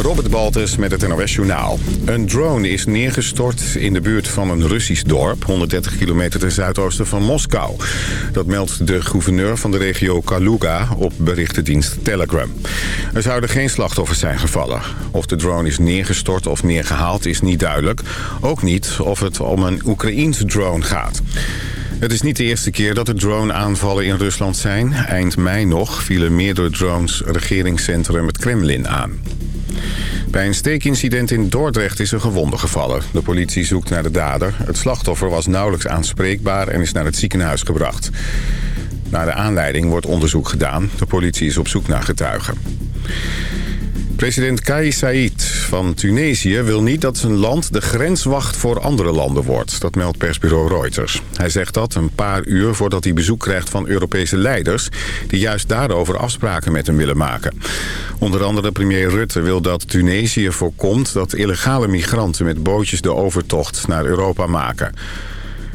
Robert Baltus met het NOS Journaal. Een drone is neergestort in de buurt van een Russisch dorp... 130 kilometer ten zuidoosten van Moskou. Dat meldt de gouverneur van de regio Kaluga op berichtendienst Telegram. Er zouden geen slachtoffers zijn gevallen. Of de drone is neergestort of neergehaald is niet duidelijk. Ook niet of het om een Oekraïens drone gaat. Het is niet de eerste keer dat er drone-aanvallen in Rusland zijn. Eind mei nog vielen meerdere drones regeringscentrum het Kremlin aan. Bij een steekincident in Dordrecht is een gewonde gevallen. De politie zoekt naar de dader. Het slachtoffer was nauwelijks aanspreekbaar en is naar het ziekenhuis gebracht. Naar de aanleiding wordt onderzoek gedaan. De politie is op zoek naar getuigen. President Kais Saied van Tunesië wil niet dat zijn land de grenswacht voor andere landen wordt. Dat meldt persbureau Reuters. Hij zegt dat een paar uur voordat hij bezoek krijgt van Europese leiders... die juist daarover afspraken met hem willen maken. Onder andere premier Rutte wil dat Tunesië voorkomt... dat illegale migranten met bootjes de overtocht naar Europa maken.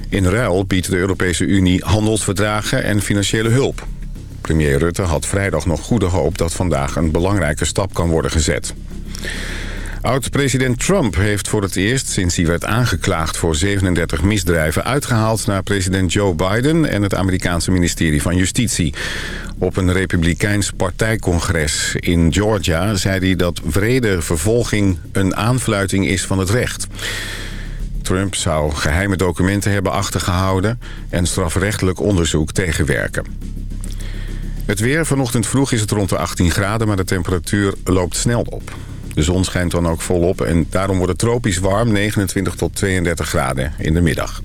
In ruil biedt de Europese Unie handelsverdragen en financiële hulp. Premier Rutte had vrijdag nog goede hoop dat vandaag een belangrijke stap kan worden gezet. Oud-president Trump heeft voor het eerst sinds hij werd aangeklaagd voor 37 misdrijven uitgehaald naar president Joe Biden en het Amerikaanse ministerie van Justitie. Op een republikeins partijcongres in Georgia zei hij dat vrede vervolging een aanfluiting is van het recht. Trump zou geheime documenten hebben achtergehouden en strafrechtelijk onderzoek tegenwerken. Het weer, vanochtend vroeg is het rond de 18 graden, maar de temperatuur loopt snel op. De zon schijnt dan ook volop en daarom wordt het tropisch warm, 29 tot 32 graden in de middag.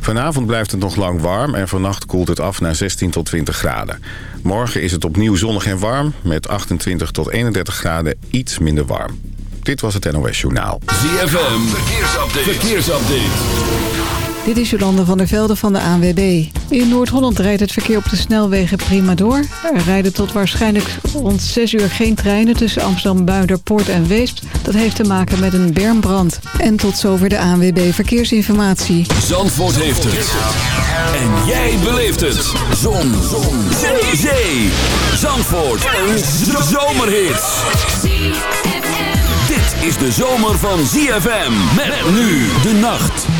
Vanavond blijft het nog lang warm en vannacht koelt het af naar 16 tot 20 graden. Morgen is het opnieuw zonnig en warm, met 28 tot 31 graden iets minder warm. Dit was het NOS Journaal. ZFM, verkeersupdate. verkeersupdate. Dit is Jolande van der Velde van de ANWB. In Noord-Holland rijdt het verkeer op de snelwegen prima door. Er rijden tot waarschijnlijk rond 6 uur geen treinen tussen Amsterdam, Buiderpoort en Weesp. Dat heeft te maken met een bermbrand. En tot zover de ANWB Verkeersinformatie. Zandvoort heeft het. En jij beleeft het. Zon. Zon. Zee. Zee. Zandvoort. Een zomerhit. Dit is de zomer van ZFM. Met nu de nacht.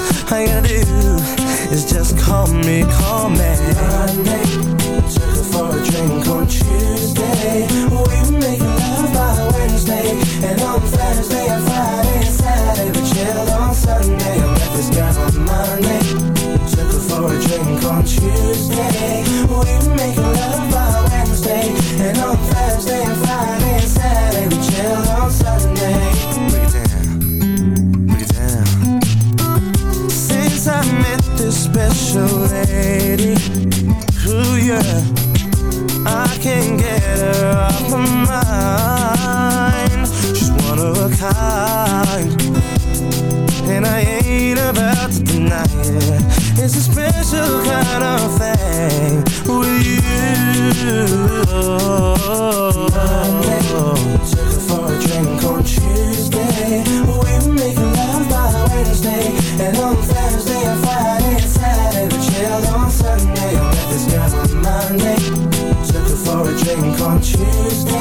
all you gotta do is just call me, call me. Monday, took her for a drink on Tuesday. We were making love by Wednesday, and on Thursday and Friday and Saturday we chilled on Sunday. I met this guy on Monday, took her for a drink on Tuesday. special lady. Ooh, yeah. I can't get her off my mind. She's one of a kind. And I ain't about to deny it. It's a special kind of thing with you. Monday, took her for a drink first time.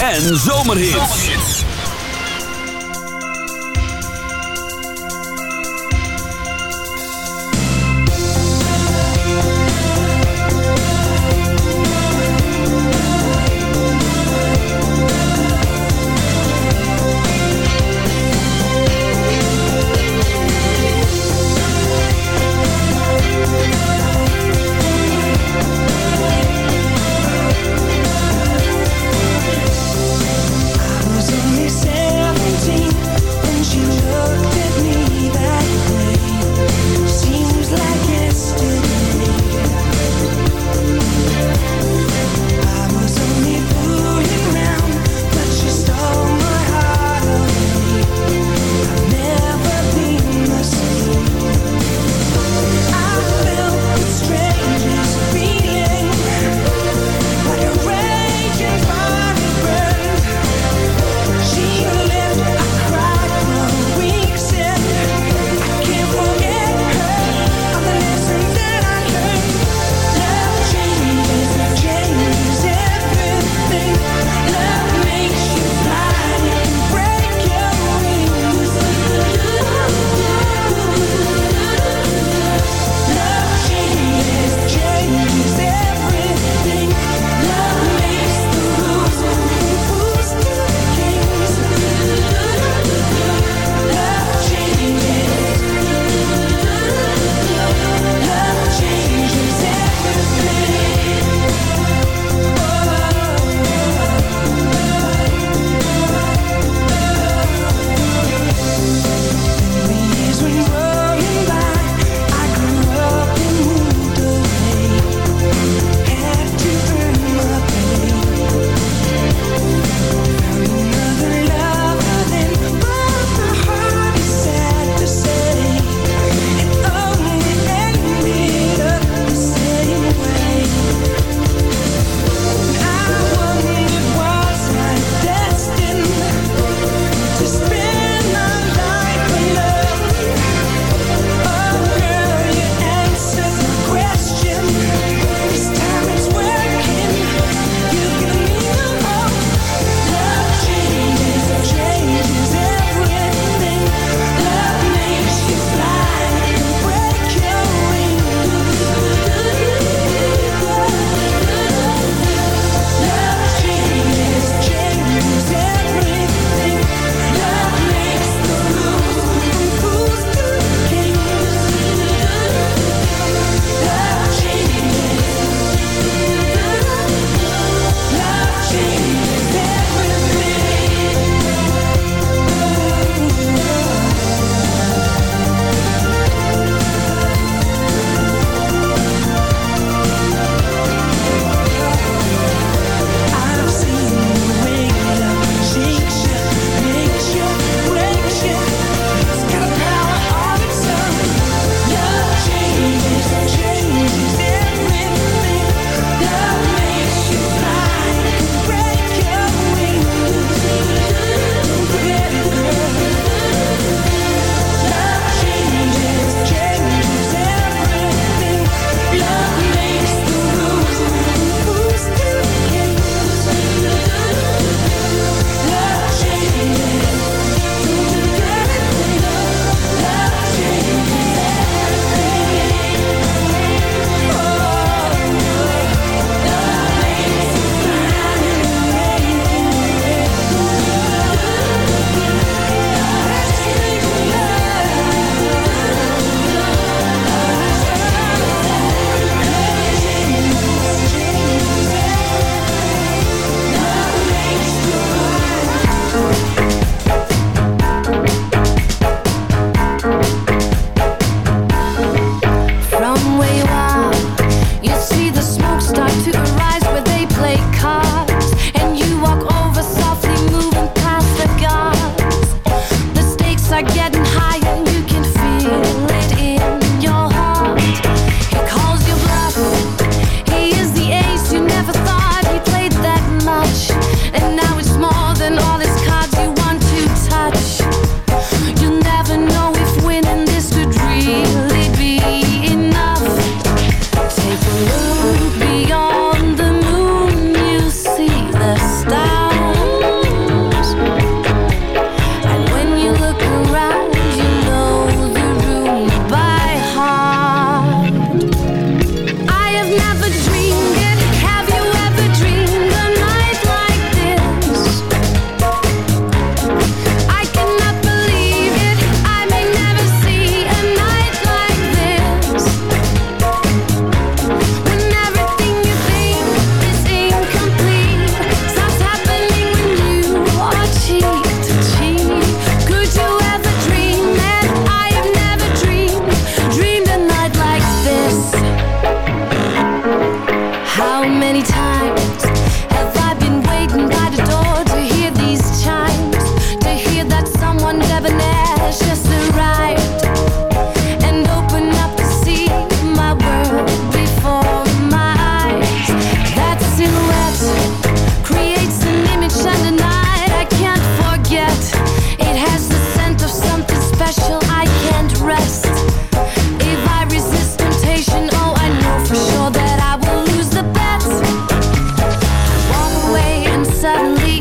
en zomerhit.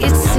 it's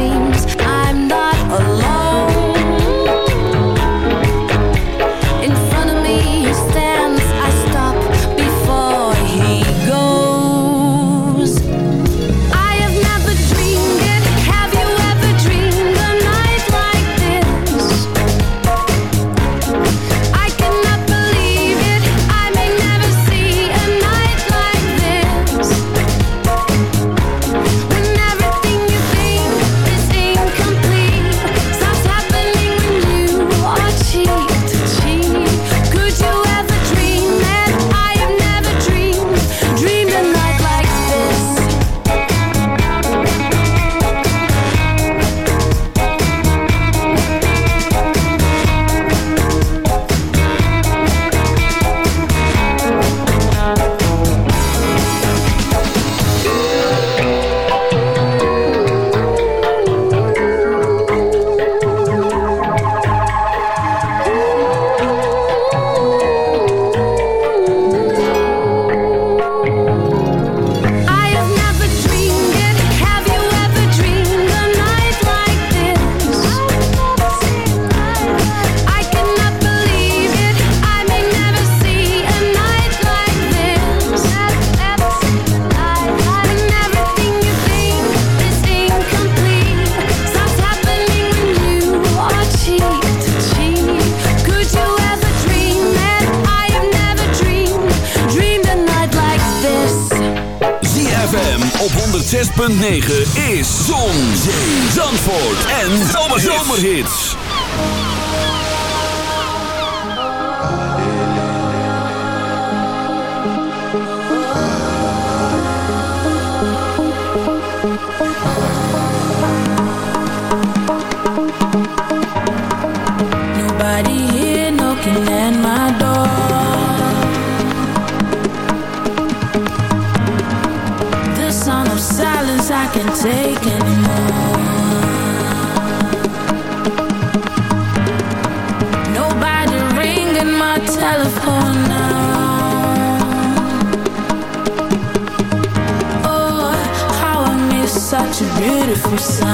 a beautiful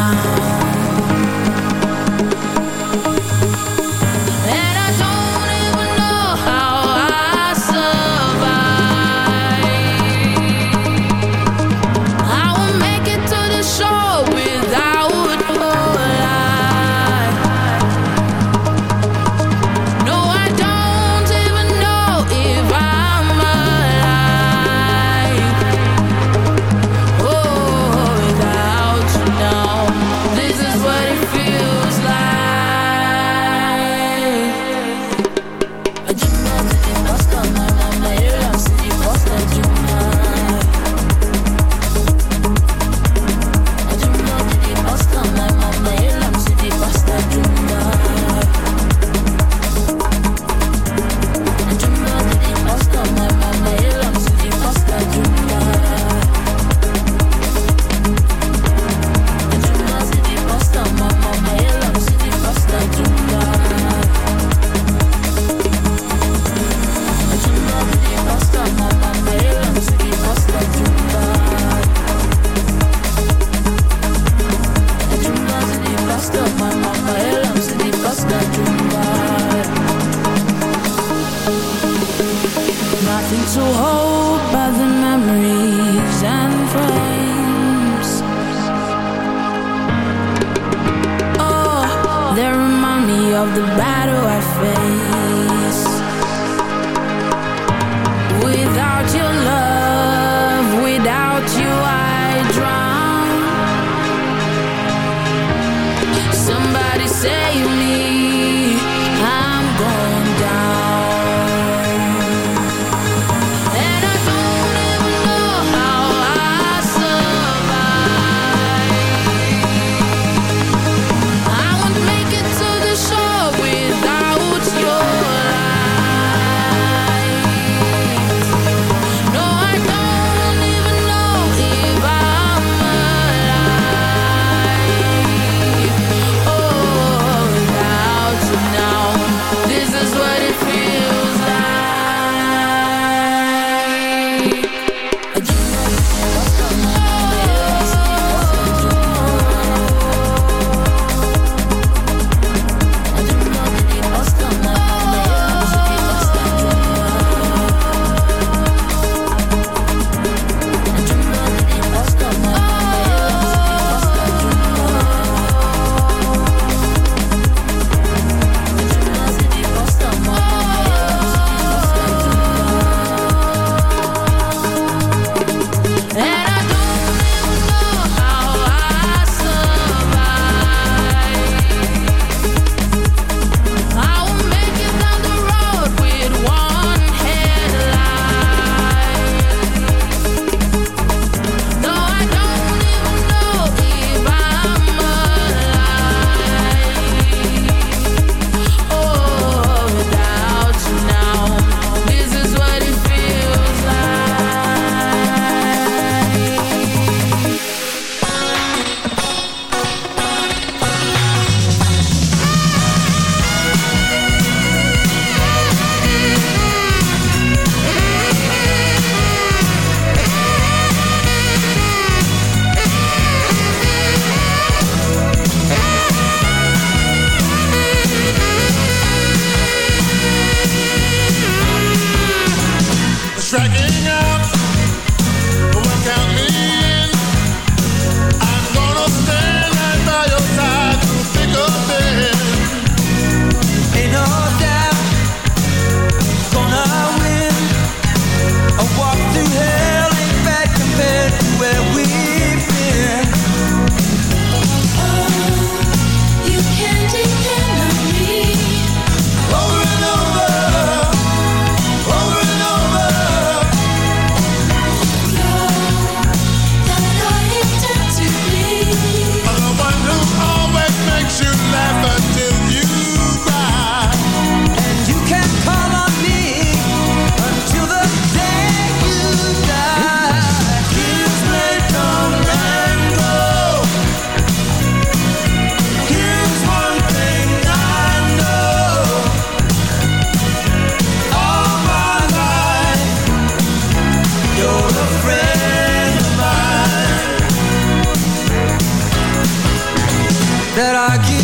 That argument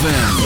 ZFM.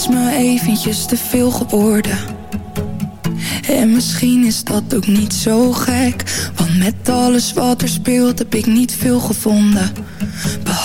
is me eventjes te veel geworden. En misschien is dat ook niet zo gek Want met alles wat er speelt heb ik niet veel gevonden.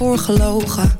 Voorgelogen.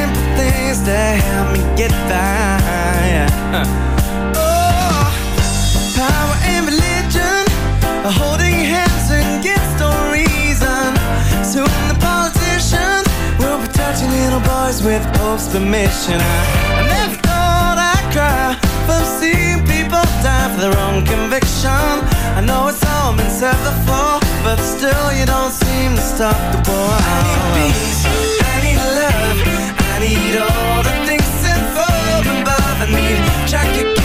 to help me get by. Oh, power and religion are holding hands against no reason. Soon the politicians will be touching little boys with Pope's permission. I never thought I'd cry from seeing people die for their own conviction. I know it's all been said before, but still you don't seem to stop the war. I need peace. wish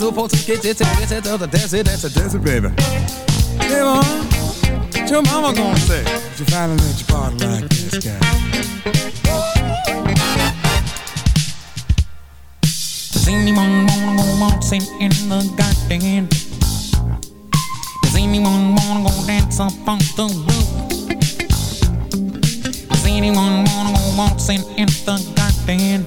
to put to get it, get it, that's it, that's it, that's it, baby. Hey, mom, what your mama gonna say? If you finally let your body like this guy. Does anyone wanna go waltzing in the garden? Does anyone wanna go dance up on the roof? Does anyone wanna go waltzing in the garden?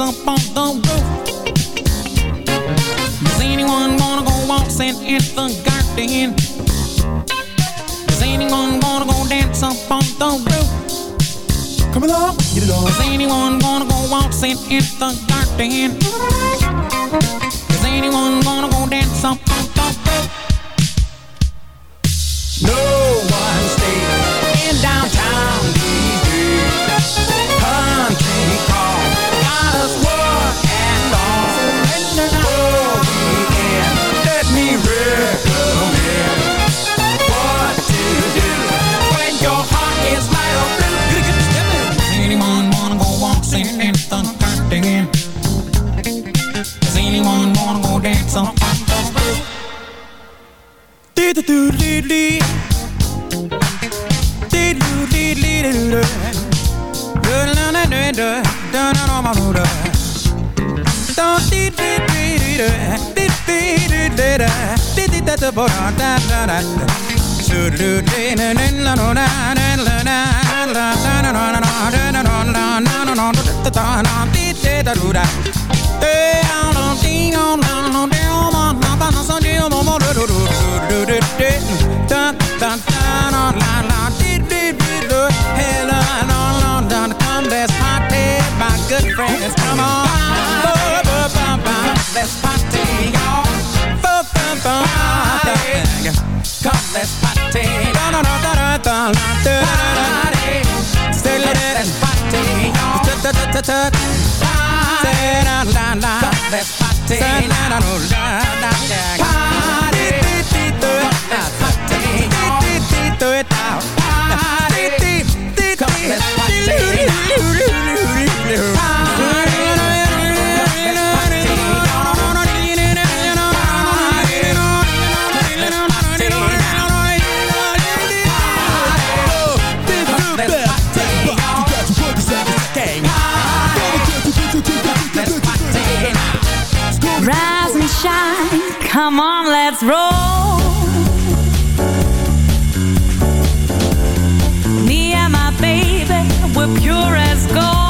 up on the roof. Does anyone gonna go waltzing in the garden? Does anyone gonna go dance up on the roof? Come along, get it on. Is anyone gonna go waltzing in the garden? Is anyone gonna Come on, let's roll. Me and my baby, we're pure as gold.